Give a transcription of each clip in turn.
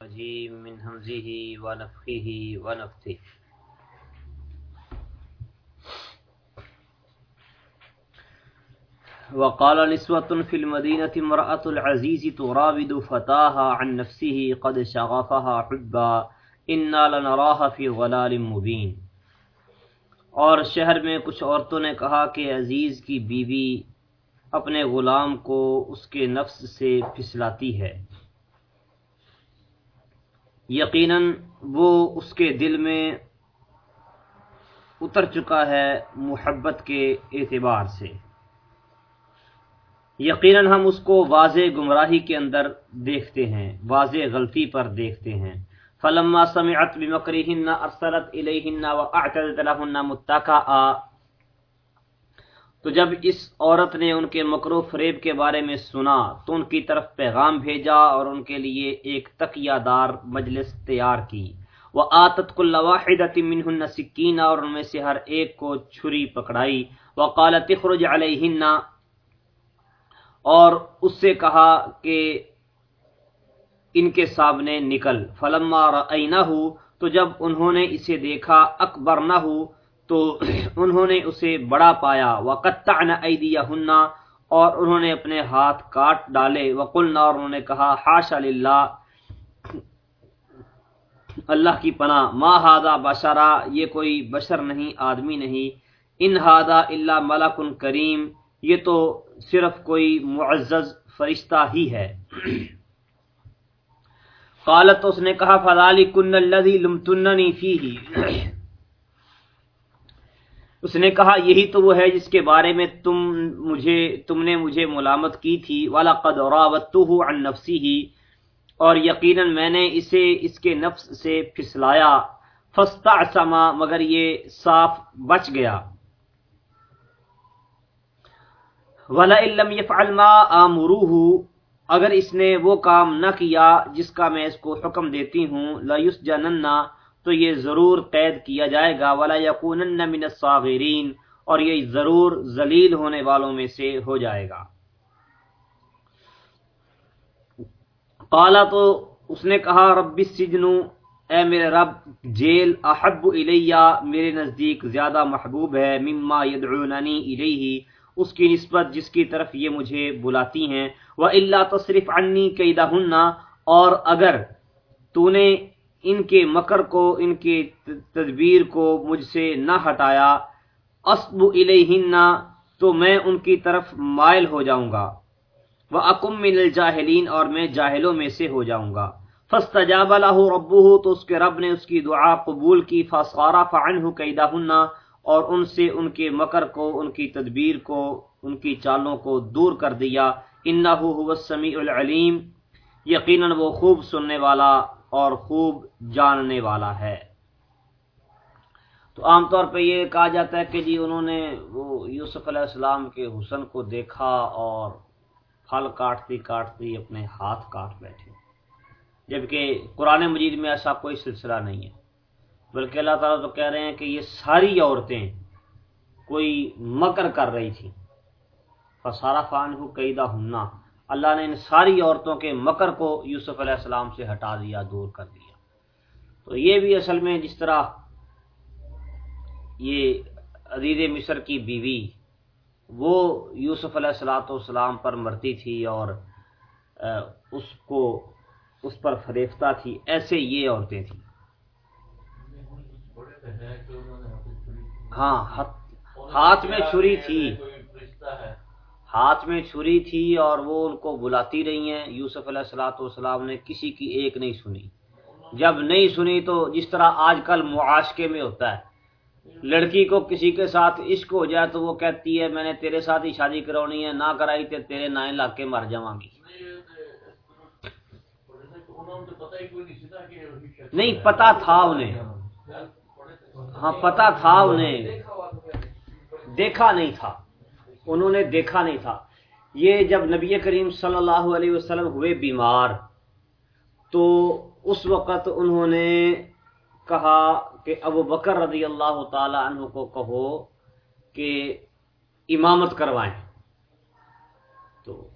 الرجيم من همزه ونفخه ونفثه. وقال نسوة في المدينة مرأة العزيز تراود فتاها عن نفسه قد شغفها حبا، إنا لنراها في غلال مبين. اور شہر میں کچھ عورتوں نے کہا کہ عزیز کی بیوی اپنے غلام کو اس کے نفس سے پھسلاتی ہے۔ یقیناً وہ اس کے دل میں اتر چکا ہے محبت کے اعتبار سے۔ یقیناً ہم اس کو واضح گمراہی کے اندر دیکھتے ہیں، واضح غلطی پر دیکھتے ہیں۔ فلما سمعت بمکرهن ارسلت الیہن واعتدت لهن متکئا تو جب اس عورت نے ان کے مکرو فریب کے بارے میں سنا، تو ان کی طرف پیغام بھیجا اور ان کے لیے ایک تکیہ دار مجلس تیار کی۔ وہ آتت کل واحد منہن سکینہ اور ان میں سے ہر ایک کو چھری پکڑائی۔ وہ قالت خرج علیہن اور اس سے کہا کہ ان کے سامنے نکل۔ فلما رأینہ تو جب انہوں نے اسے دیکھا اکبر نہ ہو تو انہوں نے اسے بڑا پایا۔ وقتعن ایدیہن اور انہوں نے اپنے ہاتھ کاٹ ڈالے۔ وقلنا، اور انہوں نے کہا، حاشا للہ، اللہ کی پناہ۔ ما ہادا بشرا، یہ کوئی بشر نہیں، آدمی نہیں۔ ان ہادا اللہ ملک کریم یہ تو صرف کوئی معزز فرشتہ ہی ہے۔ قالت، اس نے کہا فذالی کن الذی لمتننی اس نے کہا، یہی تو وہ ہے جس کے بارے میں تم مجھے، تم نے مجھے ملامت کی تھی والا قد عن نفسی ہی اور یقیناً میں نے اسے اس کے نفس سے پھسلایا۔ فستا مگر یہ صاف بچ گیا۔ ولا علم يفعل ما امروه اگر اس نے وہ کام نہ کیا جس کا میں اس کو حکم دیتی ہوں لا يسجنن تو یہ ضرور قید کیا جائے گا، ولا یقون من الصاغرین اور یہ ضرور ذلیل ہونے والوں میں سے ہو جائے گا۔ قالا تو اس نے کہا، رب السجن، اے میرے رب، جیل، احب الیہ، میرے نزدیک زیادہ محبوب ہے، مما یدعوننی الیہ، اس کی نسبت جس کی طرف یہ مجھے بلاتی ہیں۔ وہ اللہ تصرف عنی قیدہن اور اگر تو نے ان کے مکر کو، ان کی تدبیر کو مجھ سے نہ ہٹایا۔ اسب الیہن، تو میں ان کی طرف مائل ہو جاؤں گا۔ وہ اکم من الجاہلین اور میں جاہلوں میں سے ہو جاؤں گا۔ فاستجاب له ربه، تو اس کے رب نے اس کی دعا قبول کی۔ فصارف عنه کیدہن اور ان سے ان کے مکر کو، ان کی تدبیر کو، ان کی چالوں کو دور کر دیا۔ انہ هو السمیع العلیم یقیناً وہ خوب سننے والا اور خوب جاننے والا ہے۔ تو عام طور پہ یہ کہا جاتا ہے کہ جی انہوں نے وہ یوسف علیہ السلام کے حسن کو دیکھا اور پھل کاٹتی کاٹتی اپنے ہاتھ کاٹ بیٹھے۔ جبکہ قرآن مجید میں ایسا کوئی سلسلہ نہیں ہے۔ بلکہ اللہ تعالیٰ تو کہہ رہے ہیں کہ یہ ساری عورتیں کوئی مکر کر رہی تھیں۔ فسارا فان کو قیدہ ہننا اللہ نے ان ساری عورتوں کے مکر کو یوسف علیہ السلام سے ہٹا دیا، دور کر دیا۔ تو یہ بھی اصل میں جس طرح یہ عزیز مصر کی بیوی، وہ یوسف علیہ السلاۃ والسلام پر مرتی تھی اور اس کو اس پر فریفتہ تھی۔ ایسے یہ عورتیں تھیں۔ ہاں ہاتھ میں چھری تھی۔ ہاتھ میں چھری تھی اور وہ ان کو بلاتی رہی ہیں۔ یوسف علیہ السلاۃ والسلام نے کسی کی ایک نہیں سنی۔ جب نہیں سنی تو جس طرح آج کل معاشقے میں ہوتا ہے، لڑکی کو کسی کے ساتھ عشق ہو جائے تو وہ کہتی ہے، میں نے تیرے ساتھ ہی شادی کرونی ہے، نہ کرائی تو تیرے نائن لاکھ کے مر جاؤں گی۔ نہیں، پتا تھا انہیں۔ ہاں پتا تھا انہیں۔ دیکھا نہیں تھا۔ انہوں نے دیکھا نہیں تھا۔ یہ جب نبی کریم صلی اللہ علیہ وسلم ہوئے بیمار، تو اس وقت انہوں نے کہا کہ ابو بکر رضی اللہ تعالی عنہ کو کہو کہ امامت کروائیں۔ تو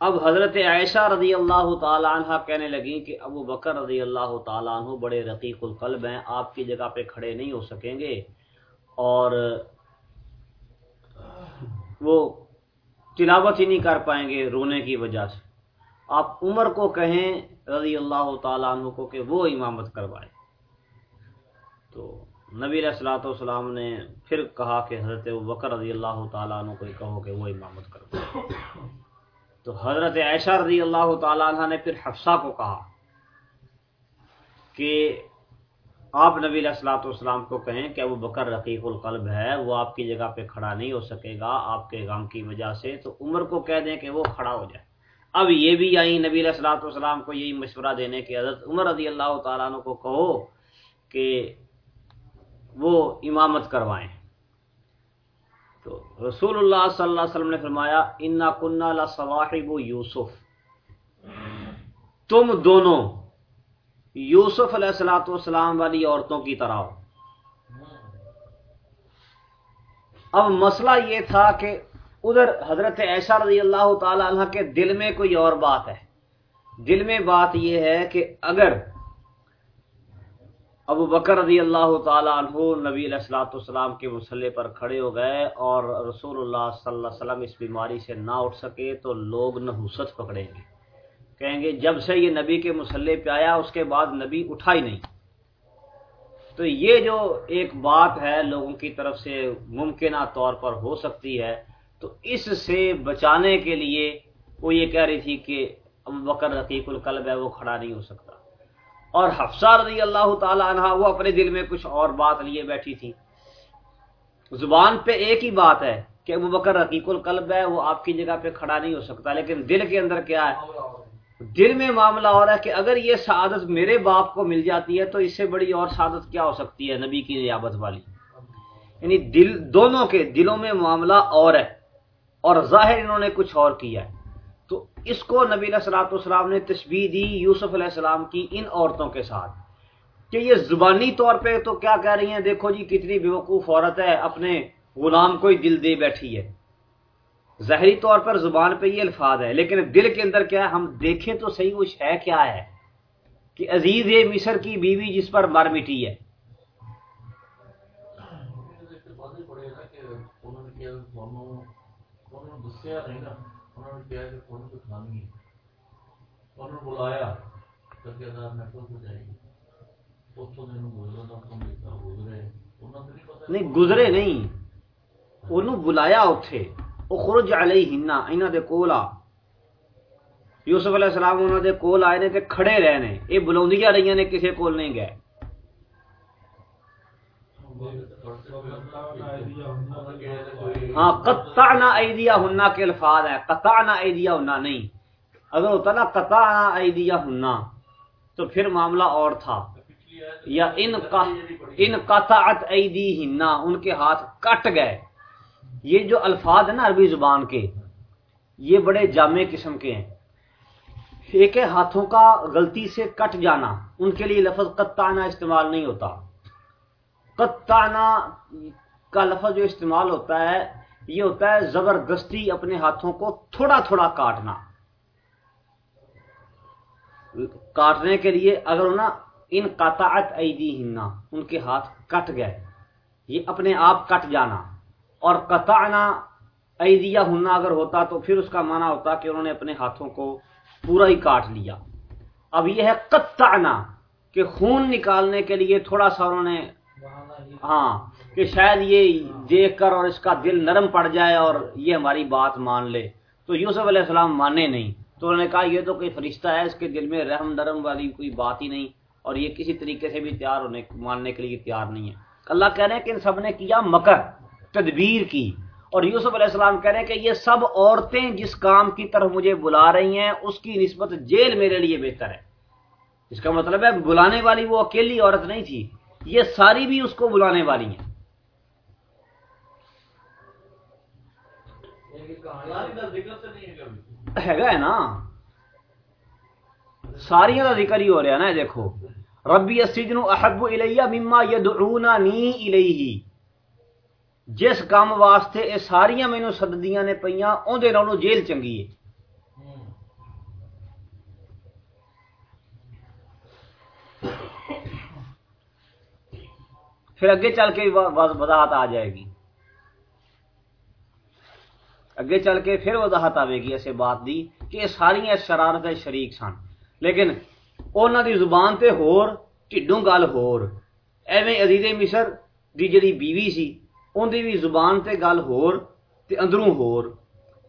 اب حضرت عائشہ رضی اللہ تعالیٰ عنہ کہنے لگی کہ ابو بکر رضی اللہ تعالیٰ عنہ بڑے رقیق القلب ہیں، آپ کی جگہ پہ کھڑے نہیں ہو سکیں گے۔ اور وہ تلاوت ہی نہیں کر پائیں گے رونے کی وجہ سے۔ آپ عمر کو کہیں رضی اللہ تعالیٰ عنہ کو کہ وہ امامت کروائے۔ تو نبی علیہ السلاۃ والسلام نے پھر کہا کہ حضرت بکر رضی اللہ تعالیٰ عنہ کو کہو کہ وہ امامت کروائے۔ تو حضرت عائشہ رضی اللہ تعالیٰ عنہ نے پھر حفصہ کو کہا کہ آپ نبی علیہ السلاۃ والسلام کو کہیں کہ وہ بکر رقیق القلب ہے، وہ آپ کی جگہ پہ کھڑا نہیں ہو سکے گا، آپ کے غم کی وجہ سے، تو عمر کو کہہ دیں کہ وہ کھڑا ہو جائے۔ اب یہ بھی آئی نبی علیہ السلاۃ والسلام کو یہی مشورہ دینے کی حضرت عمر رضی اللہ تعالیٰ عنہ کو کہو کہ وہ امامت کروائیں۔ تو رسول اللہ صلی اللہ علیہ وسلم نے فرمایا، انا کنہ صواحب یوسف۔ تم دونوں یوسف علیہ السلاۃ والسلام والی عورتوں کی طرح ہو۔ اب مسئلہ یہ تھا کہ ادھر حضرت ایسا رضی اللہ تعالی عنہ کے دل میں کوئی اور بات ہے۔ دل میں بات یہ ہے کہ اگر ابو بکر رضی اللہ تعالیٰ عنہ نبی علیہ السلاۃ والسلام کے مسئلے پر کھڑے ہو گئے اور رسول اللہ صلی اللہ علیہ وسلم اس بیماری سے نہ اٹھ سکے تو لوگ نحوست پکڑیں گے۔ کہیں گے جب سے یہ نبی کے مسئلے پہ آیا، اس کے بعد نبی اٹھا ہی نہیں۔ تو یہ جو ایک بات ہے لوگوں کی طرف سے ممکنہ طور پر ہو سکتی ہے، تو اس سے بچانے کے لیے وہ یہ کہہ رہی تھی کہ ابو بکر رقیق القلب ہے، وہ کھڑا نہیں ہو سکتا۔ اور حفصہ رضی اللہ تعالی عنہ وہ اپنے دل میں کچھ اور بات لیے بیٹھی تھی۔ زبان پہ ایک ہی بات ہے کہ ابو بکر رقیق القلب ہے، وہ آپ کی جگہ پہ کھڑا نہیں ہو سکتا، لیکن دل کے اندر کیا ہے؟ دل میں معاملہ اور ہے کہ اگر یہ سعادت میرے باپ کو مل جاتی ہے تو اس سے بڑی اور سعادت کیا ہو سکتی ہے نبی کی نیابت والی؟ یعنی دل، دونوں کے دلوں میں معاملہ اور ہے اور ظاہر انہوں نے کچھ اور کیا ہے۔ تو اس کو نبی علیہ السلاۃ والسلام نے تشبیح دی یوسف علیہ السلام کی ان عورتوں کے ساتھ کہ یہ زبانی طور پہ تو کیا کہہ رہی ہیں، دیکھو جی کتنی بیوقوف عورت ہے، اپنے غلام کو ہی دل دے بیٹھی ہے۔ ظاہری طور پر زبان پہ یہ الفاظ ہے لیکن دل کے اندر کیا ہے؟ ہم دیکھیں تو صحیح وہ ہے کیا ہے؟ کہ عزیز مصر کی بیوی جس پر مر مٹی ہے۔ نہیں گزرے نہیں۔ انہوں بلایا اتھے اخرج علیہنہ انہاں دے کول آ۔ یوسف علیہ السلام انہاں دے کول آئے نے تے کھڑے رہنے اے بلوندیاں رہیاں نے، کسے کول نہیں گئے۔ ہاں قطعنا ایدیا ہننا کے الفاظ ہے قطعنا ایدیا ہننا نہیں۔ اگر ہوتا نا، قطعنا ایدیا ہننا تو پھر معاملہ اور تھا۔ یا ان ان قطعت ایدی ہننا ان کے ہاتھ کٹ گئے۔ یہ جو الفاظ ہیں نا عربی زبان کے، یہ بڑے جامع قسم کے ہیں۔ ایک ہاتھوں کا غلطی سے کٹ جانا، ان کے لیے لفظ قطعنا استعمال نہیں ہوتا۔ قطعنا کا لفظ جو استعمال ہوتا ہے، یہ ہوتا ہے زبردستی اپنے ہاتھوں کو تھوڑا تھوڑا کاٹنا۔ کاٹنے کے لیے اگر نا ان قطعت ایدی ہننا ان کے ہاتھ کٹ گئے، یہ اپنے آپ کٹ جانا۔ اور قطعنا ایدیا ہننا اگر ہوتا تو پھر اس کا معنی ہوتا کہ انہوں نے اپنے ہاتھوں کو پورا ہی کاٹ لیا۔ اب یہ ہے قطعنا کہ خون نکالنے کے لیے تھوڑا سا انہوں نے ہاں کہ شاید یہ دیکھ کر اور اس کا دل نرم پڑ جائے اور یہ ہماری بات مان لے۔ تو یوسف علیہ السلام مانے نہیں۔ تو انہوں نے کہا، یہ تو کوئی فرشتہ ہے، اس کے دل میں رحم نرم والی کوئی بات ہی نہیں اور یہ کسی طریقے سے بھی تیار ہونے ماننے کے لیے تیار نہیں ہے۔ اللہ کہہ رہے ہیں کہ ان سب نے کیا مکر۔ تدبیر کی۔ اور یوسف علیہ السلام کہہ رہے ہیں کہ یہ سب عورتیں جس کام کی طرف مجھے بلا رہی ہیں، اس کی نسبت جیل میرے لیے بہتر ہے۔ اس کا مطلب ہے، بلانے والی وہ اکیلی عورت نہیں تھی، یہ ساری بھی اس کو بلانے والی ہیں۔ ہے نا؟ ساری کا ذکر ہی ہو رہا نا دیکھو۔ ربی السجن احب الیہ مما یدعوننی الیہ۔ جس کام واسطے یہ ساریا مینو سددیاں نے پہ اندر جیل چنگی ہے۔ پھر اگے چل کے وضاحت آ جائے گی۔ اگے چل کے پھر وضاحت آئے گی ایسے بات دی کہ یہ ساریا شرارت شریک سن۔ لیکن انہوں دی زبان تے ہور ٹڈوں گل ہور۔ ایویں عزیز مصر دی جڑی بیوی سی ان دی بھی زبان تے گل ہور تے اندروں ہور۔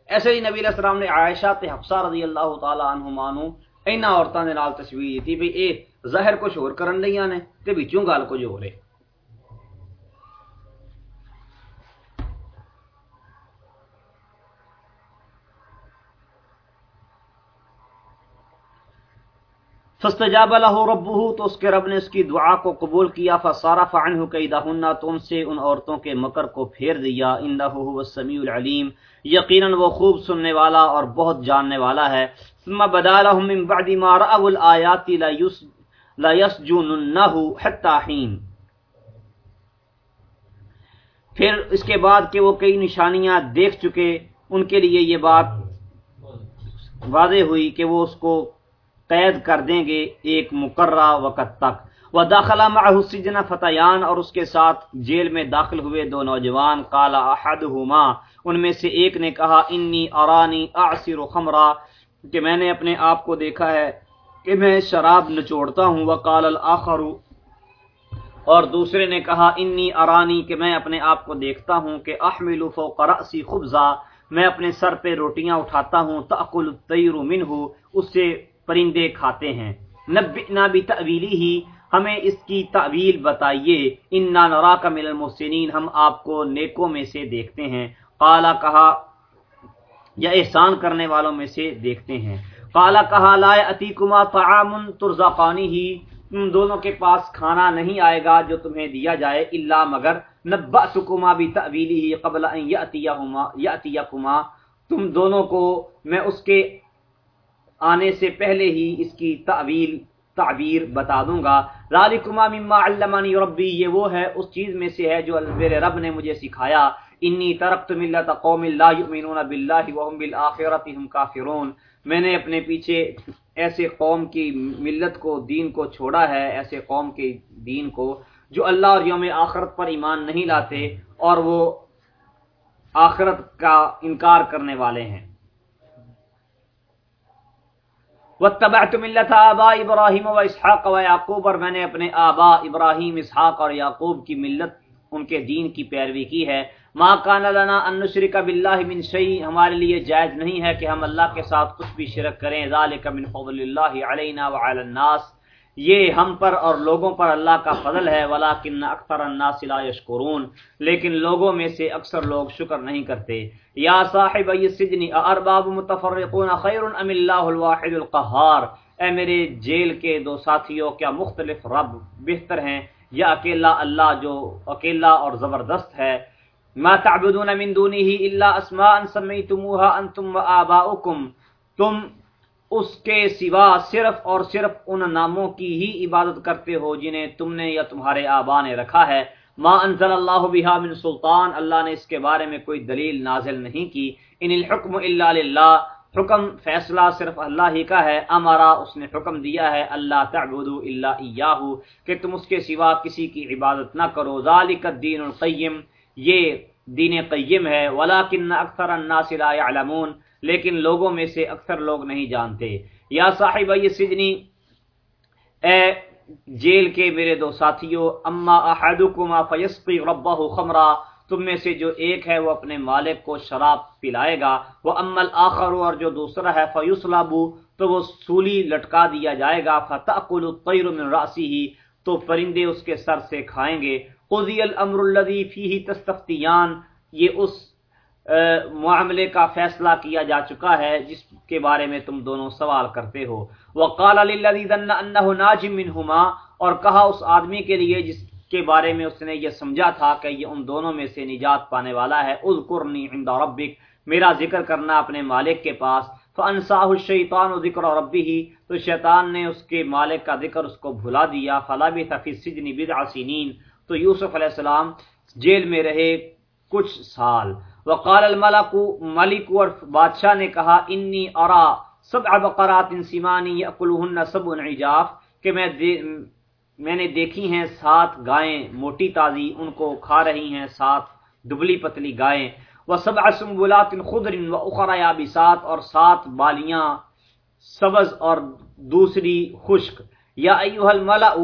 ایسے ہی نبی علیہ السلام نے عائشہ تے حفصہ رضی اللہ تعالی عنہما نو اینا عورتاں دے نال تصویر دتی بھی اے ظاہر کچھ ہور کرن لਈਆਂ نے تے وچوں گل کچھ ہور ہے فاستجاب له ربه، تو اس کے رب نے اس کی دعا کو قبول کیا فصرف عنه كيدهن تو ان سے ان عورتوں کے مکر کو پھیر دیا۔ انه هو السميع العليم یقینا وہ خوب سننے والا اور بہت جاننے والا ہے۔ ثم بدا لهم من بعد ما راوا الايات لا يس لا يسجننه حتى حين پھر اس کے بعد کہ وہ کئی نشانیاں دیکھ چکے، ان کے لیے یہ بات واضح ہوئی کہ وہ اس کو قید کر دیں گے ایک مقررہ وقت تک۔ وہ داخلہ السجن فتحان اور اس کے ساتھ جیل میں داخل ہوئے دو نوجوان۔ کالا احد ان میں سے ایک نے کہا انی ارانی و خمرہ کہ میں نے اپنے آپ کو دیکھا ہے کہ میں شراب نچوڑتا ہوں۔ وہ کال الآخر، اور دوسرے نے کہا انی ارانی کہ میں اپنے آپ کو دیکھتا ہوں کہ احمل فوق رأسی خبزہ میں اپنے سر پہ روٹیاں اٹھاتا ہوں تاکل الطیر منہ، اس سے پرندے کھاتے ہیں۔ نبئنا بتأویلی ہی ہمیں اس کی تعویل بتائیے۔ انا نراک من المحسنین، ہم آپ کو نیکوں میں سے دیکھتے ہیں۔ قالا کہا، یا احسان کرنے والوں میں سے دیکھتے ہیں۔ قالا کہا، لا اتیکما طعام ترزقانی ہی تم دونوں کے پاس کھانا نہیں آئے گا جو تمہیں دیا جائے، الا مگر نبأتکما بتأویلی قبل ان یأتیہما یأتیکما تم دونوں کو میں اس کے آنے سے پہلے ہی اس کی تعویل تعبیر بتا دوں گا۔ ذالکما مما علمانی ربی یہ وہ ہے، اس چیز میں سے ہے جو میرے رب نے مجھے سکھایا۔ انی ترقت ملت قوم لا یؤمنون باللہ وهم بالآخرت هم کافرون میں نے اپنے پیچھے ایسے قوم کی ملت کو، دین کو چھوڑا ہے، ایسے قوم کے دین کو جو اللہ اور یوم آخرت پر ایمان نہیں لاتے اور وہ آخرت کا انکار کرنے والے ہیں۔ واتبعت ملت آبا ابراہیم و اسحاق و یعقوب، اور میں نے اپنے آبا ابراہیم، اسحاق اور یعقوب کی ملت، ان کے دین کی پیروی کی ہے۔ ما کان لنا ان نشرک باللہ من شیء، ہمارے لیے جائز نہیں ہے کہ ہم اللہ کے ساتھ کچھ بھی شرک کریں۔ ذالک من فضل اللہ علینا وعلی الناس۔ یہ ہم پر اور لوگوں پر اللہ کا فضل ہے، ولیکن اکثر الناس لا یشکرون۔ لیکن لوگوں میں سے اکثر لوگ شکر نہیں کرتے۔ یا صاحب السجن ارباب متفرقون خیر ام اللہ الواحد القہار؟ اے میرے جیل کے دو ساتھیوں، کیا مختلف رب بہتر ہیں؟ یا اکیلا اللہ جو اکیلا اور زبردست ہے؟ ما تعبدون من دونه الا اسماء سمیتموها انتم وآباؤکم تم اس کے سوا صرف اور صرف ان ناموں کی ہی عبادت کرتے ہو جنہیں تم نے یا تمہارے آبا نے رکھا ہے۔ ما انزل اللہ بها من سلطان، اللہ نے اس کے بارے میں کوئی دلیل نازل نہیں کی۔ ان الحکم الا للہ، حکم فیصلہ صرف اللہ ہی کا ہے۔ امارا اس نے حکم دیا ہے۔ اللہ تعبدوا الا ایاہ کہ تم اس کے سوا کسی کی عبادت نہ کرو۔ ذالک الدین القیم، یہ دین قیم ہے۔ ولکن اکثر الناس لا يعلمون لیکن لوگوں میں سے اکثر لوگ نہیں جانتے۔ یا صاحب یہ سجنی۔ اے جیل کے میرے دو ساتھیوں اما احدکما فیسقی ربہ خمرہ تم میں سے جو ایک ہے وہ اپنے مالک کو شراب پلائے گا۔ وہ امل آخر اور جو دوسرا ہے فیوسلابو تو وہ سولی لٹکا دیا جائے گا۔ فتعقل الطیر من راسی ہی تو پرندے اس کے سر سے کھائیں گے۔ قضی الامر الذی فیہ تستفتیان، یہ اس معاملے کا فیصلہ کیا جا چکا ہے، جس کے بارے میں تم دونوں سوال کرتے ہو۔ وقال للذي ظن انه ناج منهما اور کہا اس آدمی کے لیے جس کے بارے میں اس نے یہ سمجھا تھا کہ یہ ان دونوں میں سے نجات پانے والا ہے، اذکرنی عند ربک، میرا ذکر کرنا اپنے مالک کے پاس۔ فانساه الشیطان ذکر ربه تو شیطان نے اس کے مالک کا ذکر اس کو بھلا دیا۔ فلا فی السجن بضع سنین، تو یوسف علیہ السلام جیل میں رہے کچھ سال۔ وقال الملک ملک اور بادشاہ نے کہا، انی ارا سبع بقرات سمانی یاکلهن سبع عجاف، کہ میں میں نے دیکھی ہیں سات گائیں، موٹی تازی، ان کو کھا رہی ہیں سات دبلی پتلی گائیں۔ وہ سب اسمبلات خدر و اخرا سات اور سات بالیاں، سبز اور دوسری خشک۔ یا ایوہ الملأ،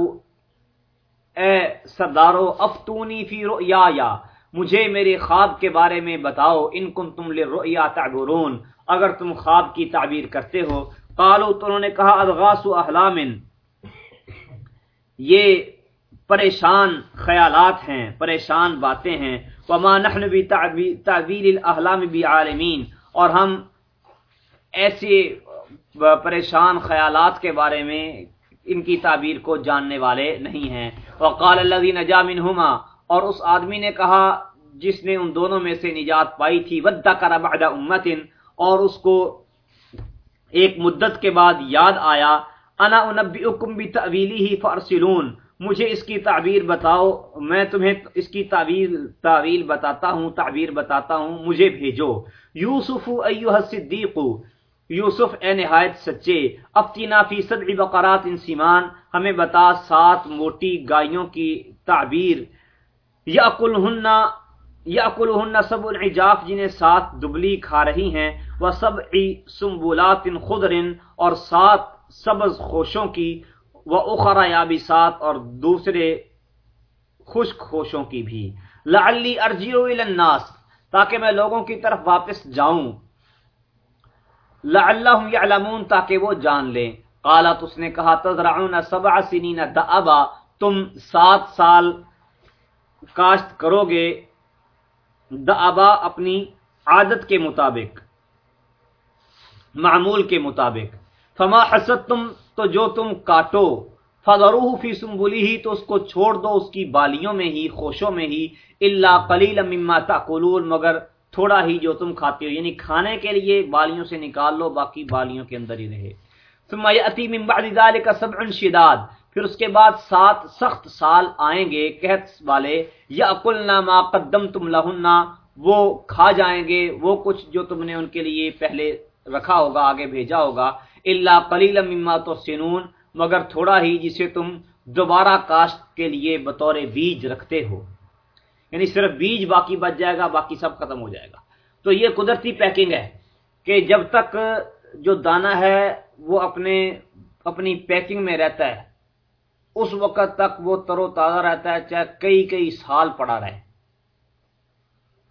اے سردارو، افتونی فی رؤیا یا مجھے میرے خواب کے بارے میں بتاؤ، ان کن تم لرؤیا تعبرون۔ اگر تم خواب کی تعبیر کرتے ہو قالو تو انہوں نے کہا ادغاس احلام یہ پریشان خیالات ہیں، پریشان باتیں ہیں۔ وما نحن بتعبیر الاحلام بعالمین۔ اور ہم ایسے پریشان خیالات کے بارے میں ان کی تعبیر کو جاننے والے نہیں ہیں۔ وقال الذي نجا منهما اور اس آدمی نے کہا، جس نے ان دونوں میں سے نجات پائی تھی وذکر بعد امت، اور اس کو ایک مدت کے بعد یاد آیا، انا انبئکم بتاویلہ فارسلون۔ مجھے اس کی تعبیر بتاؤ، میں تمہیں اس کی تعبیر، تعویل بتاتا ہوں، تعبیر بتاتا ہوں، مجھے بھیجو۔ یوسف ایھا الصدیق، یوسف اے نہایت سچے افتینا فی سبع بقرات انسیمان ہمیں بتا سات موٹی گائیوں کی تعبیر۔ یا یاکلہن یاکلہن سبع عجاف جنہیں سات دبلی کھا رہی ہیں، و سبع سنبلات خضر اور سات سبز خوشوں کی، و اخرى یابسات اور دوسرے خشک خوشوں کی بھی۔ لعلی ارجعو الی الناس، تاکہ میں لوگوں کی طرف واپس جاؤں۔ لعلہم یعلمون، تاکہ وہ جان لیں۔ قالت اس نے کہا، تزرعون سبع سنین دعبا تم سات سال کاشت کرو گے دعبا اپنی عادت کے مطابق، معمول کے مطابق۔ فما حسد تم تو جو تم کاٹو فضروہ فی سنبلی ہی تو اس کو چھوڑ دو، اس کی بالیوں میں ہی، خوشوں میں ہی اللہ قلیل مما تاکلون مگر تھوڑا ہی جو تم کھاتے ہو یعنی کھانے کے لیے بالیوں سے نکال لو، باقی بالیوں کے اندر ہی رہے۔ ثم یاتی من بعد ذلك سبع شداد۔ پھر اس کے بعد سات سخت سال آئیں گے قحط والے، یاکلنا ما قدمتم لهن وہ کھا جائیں گے، وہ کچھ جو تم نے ان کے لیے پہلے رکھا ہوگا، آگے بھیجا ہوگا، الا قلیلا مما تحسنون، مگر تھوڑا ہی جسے تم دوبارہ کاشت کے لیے بطور بیج رکھتے ہو۔ یعنی صرف بیج باقی بچ جائے گا، باقی سب ختم ہو جائے گا۔ تو یہ قدرتی پیکنگ ہے کہ جب تک جو دانا ہے، وہ اپنے، اپنی پیکنگ میں رہتا ہے اس وقت تک وہ تر و تازہ رہتا ہے، چاہے کئی کئی سال پڑا رہے۔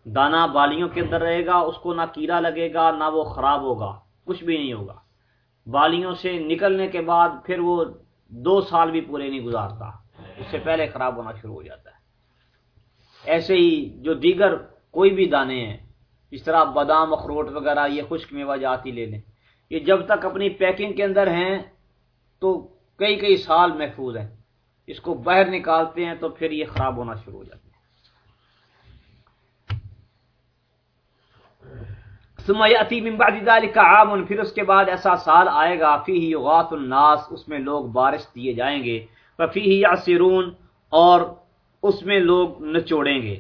دانا بالیوں کے اندر رہے گا، اس کو نہ کیڑا لگے گا، نہ وہ خراب ہوگا، کچھ بھی نہیں ہوگا۔ بالیوں سے نکلنے کے بعد پھر وہ دو سال بھی پورے نہیں گزارتا۔ اس سے پہلے خراب ہونا شروع ہو جاتا ہے۔ ایسے ہی جو دیگر کوئی بھی دانے ہیں اس طرح بادام، اخروٹ وغیرہ، یہ خشک میوہ جات ہی لے لیں۔ یہ جب تک اپنی پیکنگ کے اندر ہیں، تو کئی کئی سال محفوظ ہیں۔ اس کو باہر نکالتے ہیں تو پھر یہ خراب ہونا شروع ہو جاتے ہیں سمیاتی ممباد کا عام، پھر اس کے بعد ایسا سال آئے گا فی ہی غات الناس، اس میں لوگ بارش دیے جائیں گے۔ فی ہی یاسرون اور اس میں لوگ نچوڑیں گے۔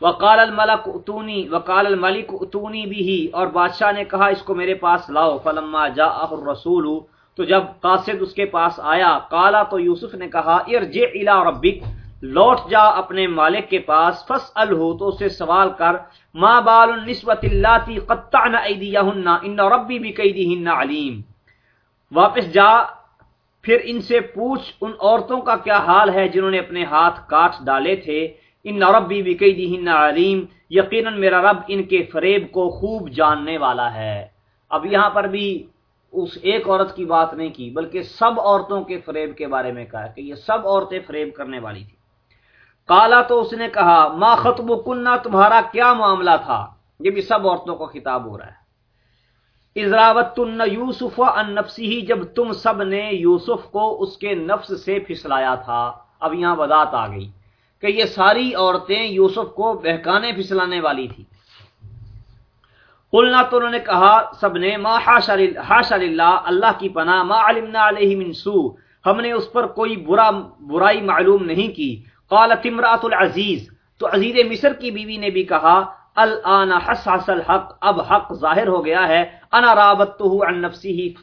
وقال الملک اتونی، وقال الملک اتونی بھی ہی اور بادشاہ نے کہا، اس کو میرے پاس لاؤ۔ فلما جا الرسول تو جب قاصد اس کے پاس آیا کالا تو یوسف نے کہا، ارجع الى ربک، لوٹ جا اپنے مالک کے پاس فس ہو تو اسے سوال کر، ما بال النسوت اللاتی قطعن ایدیہن، ان ربی بکیدہن علیم۔ واپس جا، پھر ان سے پوچھ، ان عورتوں کا کیا حال ہے جنہوں نے اپنے ہاتھ کاٹ ڈالے تھے؟ ان ربی بھی علیم، یقیناً میرا رب ان کے فریب کو خوب جاننے والا ہے۔ اب یہاں پر بھی اس ایک عورت کی بات نہیں کی، بلکہ سب عورتوں کے فریب کے بارے میں کہا کہ یہ سب عورتیں فریب کرنے والی تھی کالا تو اس نے کہا، ما خطب کنہ تمہارا کیا معاملہ تھا؟ یہ بھی سب عورتوں کو خطاب ہو رہا ہے۔ ازراوت یوسف ان نفسی ہی جب تم سب نے یوسف کو اس کے نفس سے پھسلایا تھا۔ اب یہاں وضاحت آ گئی کہ یہ ساری عورتیں یوسف کو بہکانے پھسلانے والی تھی قلنا تو انہوں نے کہا، سب نے، ما حاش اللہ اللہ کی پناہ، ما علمنا علیہ من سو ہم نے اس پر کوئی برا، برائی معلوم نہیں کی۔ قالت امرات العزیز، تو عزیز مصر کی بیوی نے بھی کہا، الان حسس الحق، اب حق ظاہر ہو گیا ہے، انا رابطه عن نفسه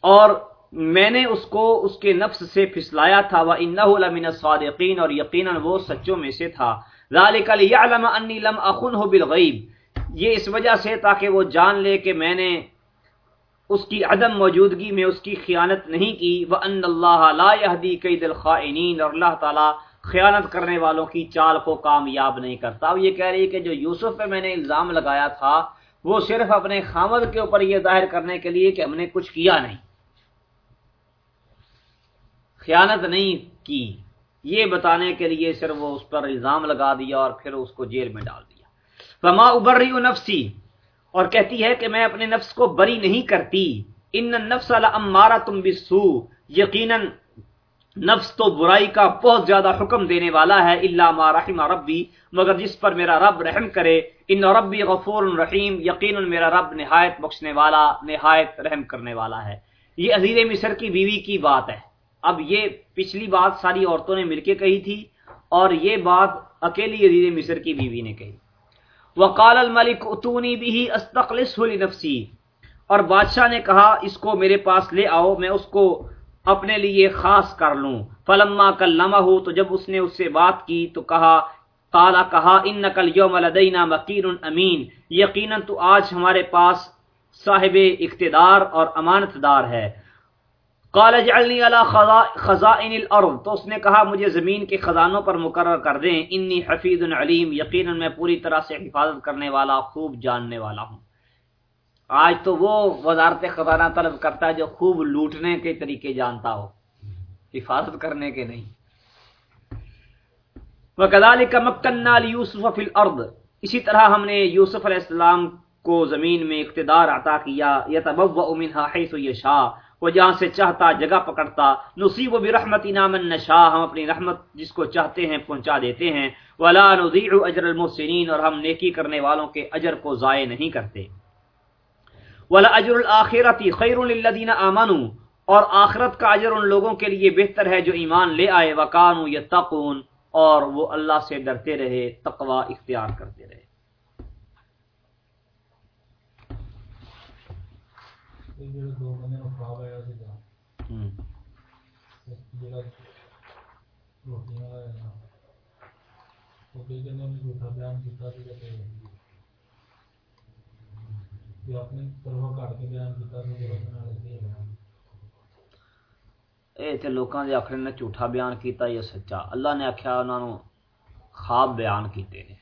اور میں نے اس کو، اس کے نفس سے پھسلایا تھا وہ انََ لمن صادقین اور یقیناً وہ سچوں میں سے تھا۔ ذالک لیعلم انی لم اخنہ بالغیب۔ یہ اس وجہ سے تاکہ وہ جان لے کہ میں نے اس کی عدم موجودگی میں اس کی خیانت نہیں کی۔ وان اللہ لا یہدی کید الخائنین اور اللہ تعالی خیانت کرنے والوں کی چال کو کامیاب نہیں کرتا۔ اب یہ کہہ رہی ہے کہ جو یوسف پہ میں نے الزام لگایا تھا، وہ صرف اپنے خامد کے اوپر یہ ظاہر کرنے کے لیے کہ ہم نے کچھ کیا نہیں۔ خیانت نہیں کی۔ یہ بتانے کے لیے صرف وہ اس پر الزام لگا دیا اور پھر اس کو جیل میں ڈال دیا۔ فما ابر رہی نفسی اور کہتی ہے کہ میں اپنے نفس کو بری نہیں کرتی۔ ان نفس المارا تم بسو یقیناً نفس تو برائی کا بہت زیادہ حکم دینے والا ہے اللہ ما رحم ربی مگر جس پر میرا رب رحم کرے ان ربی غفور الرحیم یقین میرا رب نہایت بخشنے والا، نہایت رحم کرنے والا ہے۔ یہ عزیز مصر کی بیوی کی بات ہے۔ اب یہ پچھلی بات ساری عورتوں نے مل کے کہی تھی، اور یہ بات اکیلی عزیز مصر کی بیوی نے کہی۔ وقال الملک اتونی بھی استقلس نفسی اور بادشاہ نے کہا، اس کو میرے پاس لے آؤ، میں اس کو اپنے لیے خاص کر لوں۔ فلما کل ہو تو جب اس نے اس سے بات کی، تو کہا کالا کہا ان نقل یوم لدینہ مکین امین۔ یقیناً تو آج ہمارے پاس صاحب اقتدار اور امانت دار ہے۔ قال اجعلنی علی خزائن الارض۔ تو اس نے کہا، مجھے زمین کے خزانوں پر مقرر کر دیں۔ انی حفیظ علیم، یقینا میں پوری طرح سے حفاظت کرنے والا، خوب جاننے والا ہوں۔ آج تو وہ وزارت خزانہ طلب کرتا ہے جو خوب لوٹنے کے طریقے جانتا ہو، حفاظت کرنے کے نہیں۔ وَكَذَلِكَ مَكَّنَّا لِيُوسُفَ فِي الْأَرْضِ اسی طرح ہم نے یوسف علیہ السلام کو زمین میں اقتدار عطا کیا، یتبوأ منها حیث یشاء۔ وہ جہاں سے چاہتا جگہ پکڑتا، نصیب و برحمت نام نشا ہم اپنی رحمت جس کو چاہتے ہیں پہنچا دیتے ہیں۔ ولا نضيع اجر المحسنین، اور ہم نیکی کرنے والوں کے اجر کو ضائع نہیں کرتے۔ ولا اجر الاخرۃ خیر للذین آمنوا، اور آخرت کا اجر ان لوگوں کے لیے بہتر ہے جو ایمان لے آئے۔ وکانوا یتقون، اور وہ اللہ سے ڈرتے رہے، تقوی اختیار کرتے رہے۔ دو لوکاں دے آخر نے جھوٹا بیان کیتا یا سچا اللہ نے آخیا انہوں خواب بیان کیتے ہیں